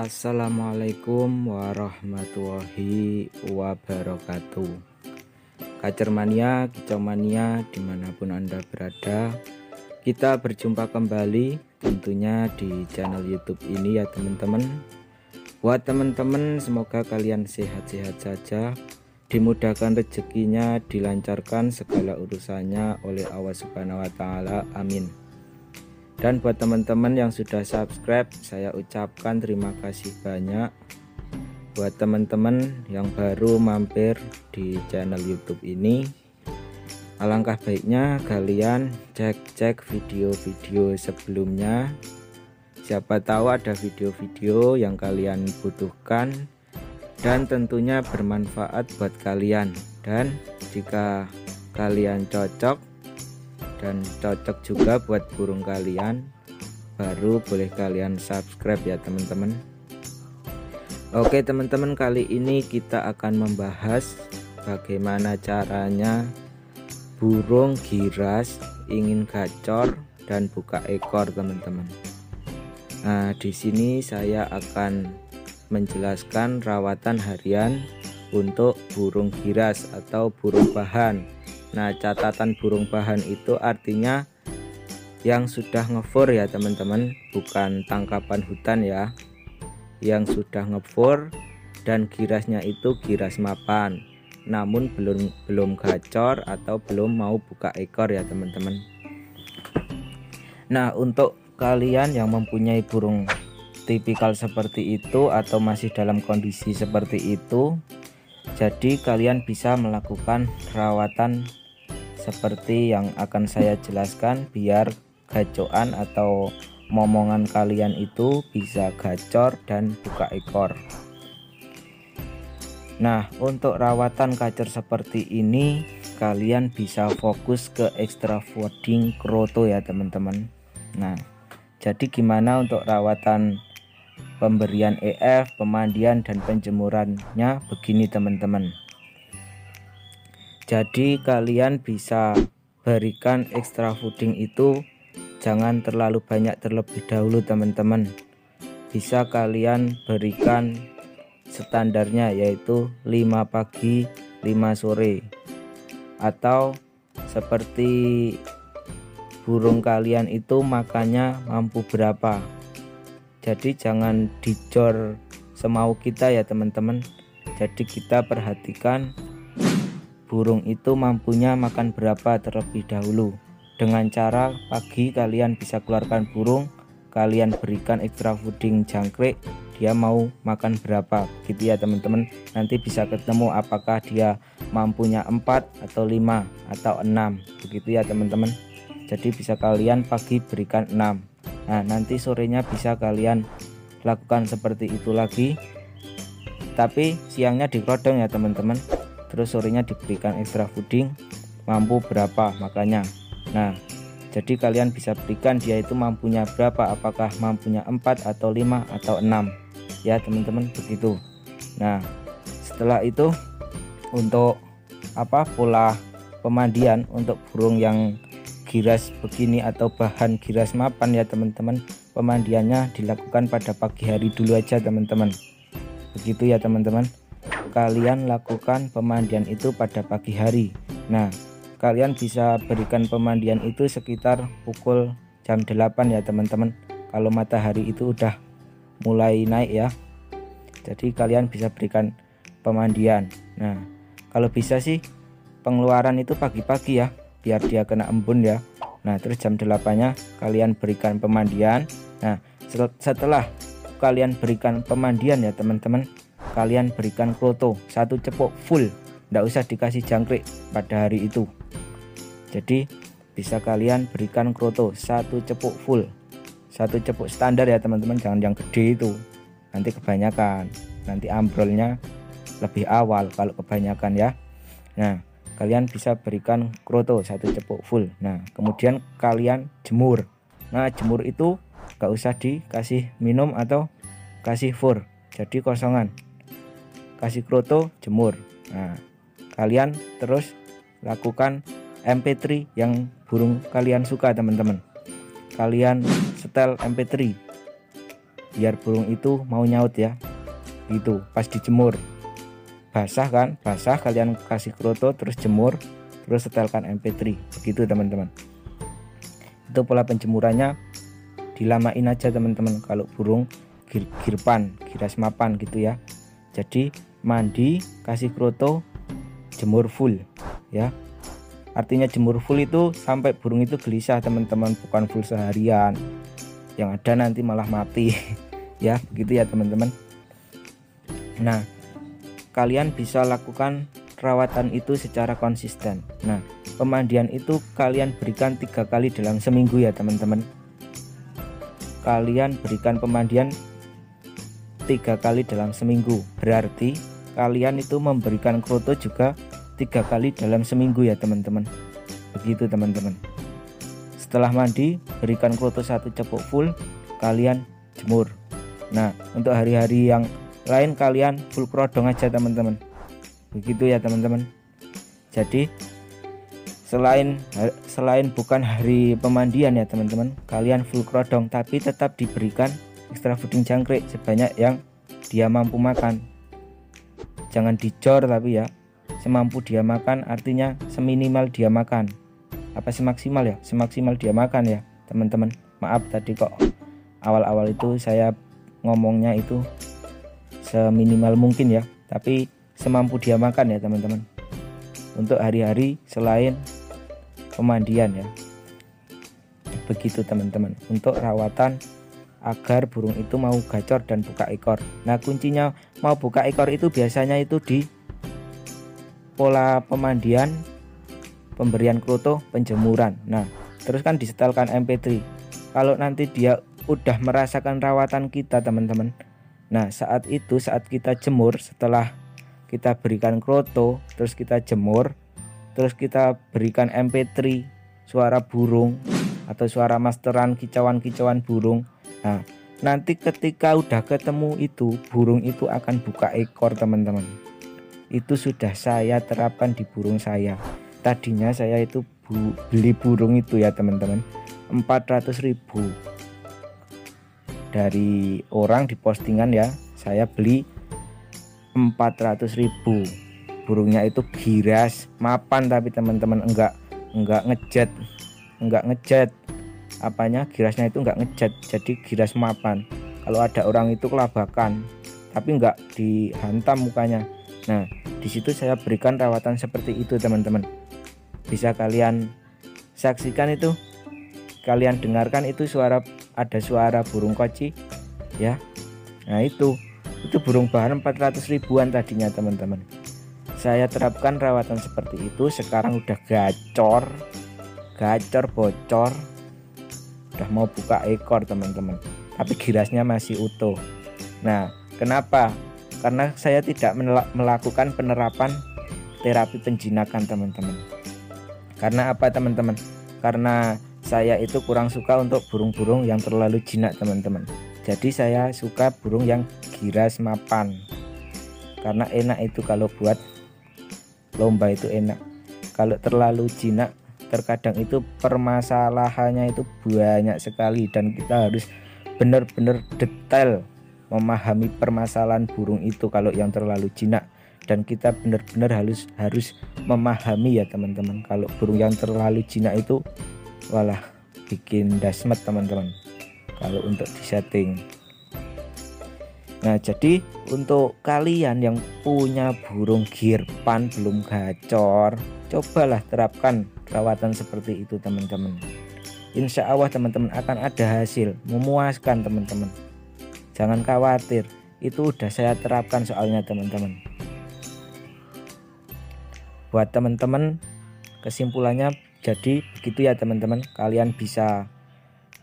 Assalamualaikum warahmatullahi wabarakatuh. Kacermania, kicomania di mana pun anda berada Kita berjumpa kembali tentunya di channel youtube ini ya teman-teman. Buat teman-teman semoga kalian sehat-sehat saja. Dimudahkan rezekinya, dilancarkan segala urusannya oleh Allah subhanahu wa ta'ala. Amin dan buat teman-teman yang sudah subscribe saya ucapkan terima kasih banyak. Buat teman-teman yang baru mampir di channel YouTube ini alangkah baiknya kalian cek-cek video-video sebelumnya. Siapa tahu ada video-video yang kalian butuhkan dan tentunya bermanfaat buat kalian. Dan jika kalian cocok dan cocok juga buat burung kalian. Baru boleh kalian subscribe ya teman-teman. Oke teman-teman kali ini kita akan membahas bagaimana caranya burung giras ingin gacor dan buka ekor teman-teman. Nah, di sini saya akan menjelaskan rawatan harian untuk burung giras atau burung bahan Nah catatan burung bahan itu artinya yang sudah ngevor ya teman-teman. Bukan tangkapan hutan ya. Yang sudah ngevor dan girasnya itu giras mapan. Namun belum belum gacor atau belum mau buka ekor ya teman-teman. Nah untuk kalian yang mempunyai burung tipikal seperti itu atau masih dalam kondisi seperti itu jadi kalian bisa melakukan perawatan seperti yang akan saya jelaskan biar gacoan atau momongan kalian itu bisa gacor dan buka ekor. Nah untuk rawatan kacor seperti ini kalian bisa fokus ke extra fooding kroto ya teman-teman. Nah jadi gimana untuk rawatan pemberian EF pemandian dan penjemurannya? Begini teman-teman jadi kalian bisa berikan extra fooding itu. Jangan terlalu banyak terlebih dahulu teman-teman. Bisa kalian berikan standarnya yaitu 5 pagi 5 sore. Atau seperti burung kalian itu makannya mampu berapa. Jadi jangan dicor semau kita ya teman-teman. Jadi kita perhatikan burung itu mampunya makan berapa terlebih dahulu. Dengan cara pagi kalian bisa keluarkan burung, kalian berikan extra fooding jangkrik, dia mau makan berapa gitu ya teman-teman. Nanti bisa ketemu apakah dia mampunya 4 atau 5 atau 6 begitu ya teman-teman. Jadi bisa kalian pagi berikan 6. Nah, nanti sorenya bisa kalian lakukan seperti itu lagi. Tapi siangnya dikerodong ya teman-teman terus sorenya diberikan extra fooding mampu berapa? Makanya. Nah jadi kalian bisa berikan dia itu mampunya berapa? Apakah mampunya 4 atau 5 atau 6 ya teman-teman begitu. Nah setelah itu untuk apa pola pemandian untuk burung yang giras begini atau bahan giras mapan ya teman-teman pemandiannya dilakukan pada pagi hari dulu aja teman-teman. Begitu ya teman-teman kalian lakukan pemandian itu pada pagi hari. Nah kalian bisa berikan pemandian itu sekitar pukul jam 8 ya teman-teman. Kalau matahari itu udah mulai naik ya. Jadi kalian bisa berikan pemandian. Nah kalau bisa sih pengeluaran itu pagi-pagi ya biar dia kena embun ya. Nah terus jam 8 nya kalian berikan pemandian. Nah setelah kalian berikan pemandian ya teman-teman kalian berikan kroto satu cepuk full. Tidak usah dikasih jangkrik pada hari itu. Jadi bisa kalian berikan kroto satu cepuk full. Satu cepuk standar ya teman-teman. Jangan yang gede itu. Nanti kebanyakan. Nanti ambrolnya lebih awal kalau kebanyakan ya. Nah kalian bisa berikan kroto satu cepuk full. Nah kemudian kalian jemur. Nah jemur itu gak usah dikasih minum atau kasih fur. Jadi kosongan kasih kroto jemur. Nah kalian terus lakukan mp3 yang burung kalian suka teman-teman. Kalian setel mp3 biar burung itu mau nyaut ya. Itu pas dijemur. Basah kan? Basah kalian kasih kroto terus jemur terus setelkan mp3 begitu teman-teman. Itu pola penjemurannya. Dilamain aja teman-teman kalau burung gir girpan giras mapan gitu ya. Jadi mandi kasih kroto jemur full ya. Artinya jemur full itu sampai burung itu gelisah teman-teman. Bukan full seharian. Yang ada nanti malah mati ya. Begitu ya teman-teman. Nah kalian bisa lakukan rawatan itu secara konsisten. Nah pemandian itu kalian berikan tiga kali dalam seminggu ya teman-teman. Kalian berikan pemandian tiga kali dalam seminggu. Berarti kalian itu memberikan kroto juga tiga kali dalam seminggu ya teman-teman. Begitu teman-teman. Setelah mandi berikan kroto satu cepuk full kalian jemur. Nah untuk hari-hari yang lain kalian full krodong aja teman-teman. Begitu ya teman-teman. Jadi selain selain bukan hari pemandian ya teman-teman kalian full krodong tapi tetap diberikan ekstra fooding jangkrik sebanyak yang dia mampu makan. Jangan dicor tapi ya semampu dia makan artinya seminimal dia makan. Apa semaksimal ya? Semaksimal dia makan ya teman-teman. Maaf tadi kok awal-awal itu saya ngomongnya itu seminimal mungkin ya tapi semampu dia makan ya teman-teman. Untuk hari-hari selain pemandian ya. Begitu teman-teman. Untuk rawatan agar burung itu mau gacor dan buka ekor. Nah kuncinya mau buka ekor itu biasanya itu di pola pemandian pemberian kroto penjemuran. Nah terus kan disetelkan MP3 kalau nanti dia udah merasakan rawatan kita teman-teman. Nah saat itu saat kita jemur setelah kita berikan kroto terus kita jemur terus kita berikan mp3 suara burung atau suara masteran kicauan-kicauan burung nah nanti ketika udah ketemu itu burung itu akan buka ekor teman-teman. Itu sudah saya terapkan di burung saya. Tadinya saya itu bu beli burung itu ya teman-teman. 400.000 dari orang di postingan ya saya beli 400.000 burungnya itu giras mapan tapi teman-teman enggak enggak ngejet enggak ngejet apanya girasnya itu enggak ngejet jadi giras mapan. Kalau ada orang itu kelabakan tapi enggak dihantam mukanya. Nah di situ saya berikan rawatan seperti itu teman-teman. Bisa kalian saksikan itu kalian dengarkan itu suara ada suara burung koci ya. Nah itu itu burung bahan 400 ribuan tadinya teman-teman. Saya terapkan rawatan seperti itu sekarang udah gacor gacor bocor udah mau buka ekor teman-teman. Tapi girasnya masih utuh. Nah kenapa? Karena saya tidak melakukan penerapan terapi penjinakan teman-teman. Karena apa teman-teman? Karena saya itu kurang suka untuk burung-burung yang terlalu jinak teman-teman. Jadi saya suka burung yang giras mapan. Karena enak itu kalau buat lomba itu enak. Kalau terlalu jinak terkadang itu permasalahannya itu banyak sekali dan kita harus benar-benar detail memahami permasalahan burung itu kalau yang terlalu jinak. Dan kita benar-benar harus harus memahami ya teman-teman. Kalau burung yang terlalu jinak itu walah bikin dasmet teman-teman. Kalau untuk disetting. Nah jadi untuk kalian yang punya burung girpan belum gacor cobalah terapkan perawatan seperti itu teman-teman. Insya Allah teman-teman akan ada hasil. Memuaskan teman-teman. Jangan khawatir. Itu udah saya terapkan soalnya teman-teman. Buat teman-teman kesimpulannya jadi begitu ya teman-teman. Kalian bisa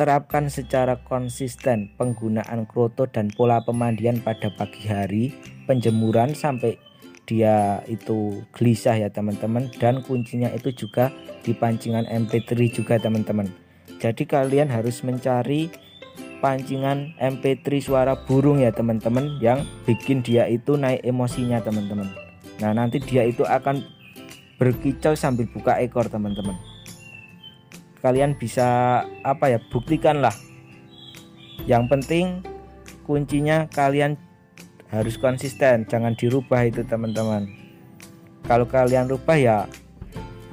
terapkan secara konsisten penggunaan kroto dan pola pemandian pada pagi hari penjemuran sampai dia itu gelisah ya teman-teman. Dan kuncinya itu juga di pancingan MP3 juga teman-teman. Jadi kalian harus mencari pancingan MP3 suara burung ya teman-teman yang bikin dia itu naik emosinya teman-teman. Nah nanti dia itu akan berkicau sambil buka ekor teman-teman. Kalian bisa apa ya buktikan lah. Yang penting kuncinya kalian harus konsisten jangan dirubah itu teman-teman. Kalau kalian rubah ya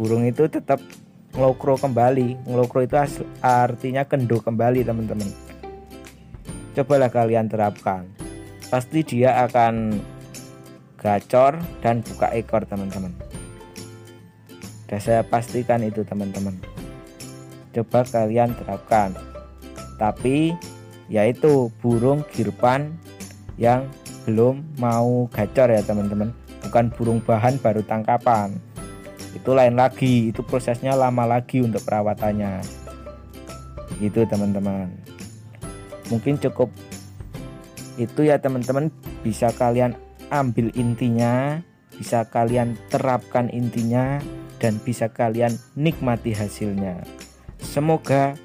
burung itu tetap ngelokro kembali. Ngelokro itu artinya kendo kembali teman-teman. Cobalah kalian terapkan. Pasti dia akan gacor dan buka ekor teman-teman. Dan saya pastikan itu teman-teman. Coba kalian terapkan. Tapi yaitu burung girpan yang belum mau gacor ya teman-teman. Bukan burung bahan baru tangkapan itu lain lagi. Itu prosesnya lama lagi untuk perawatannya. Itu teman-teman. Mungkin cukup itu ya teman-teman. Bisa kalian ambil intinya, bisa kalian terapkan intinya, dan bisa kalian nikmati hasilnya. Semoga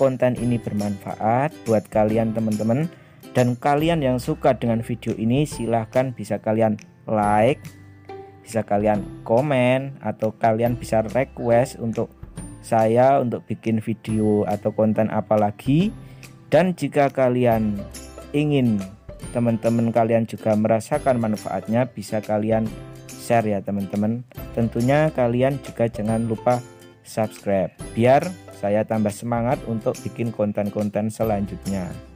konten ini bermanfaat buat kalian teman-teman. Dan kalian yang suka dengan video ini silahkan bisa kalian like bisa kalian komen atau kalian bisa request untuk saya untuk bikin video atau konten apa lagi. Dan jika kalian ingin teman-teman kalian juga merasakan manfaatnya bisa kalian share ya teman-teman. Tentunya kalian juga jangan lupa subscribe biar saya tambah semangat untuk bikin konten-konten selanjutnya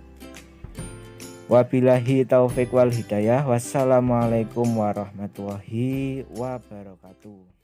wabillahi taufik wal hidayah. Wassalamualaikum warahmatullahi wabarakatuh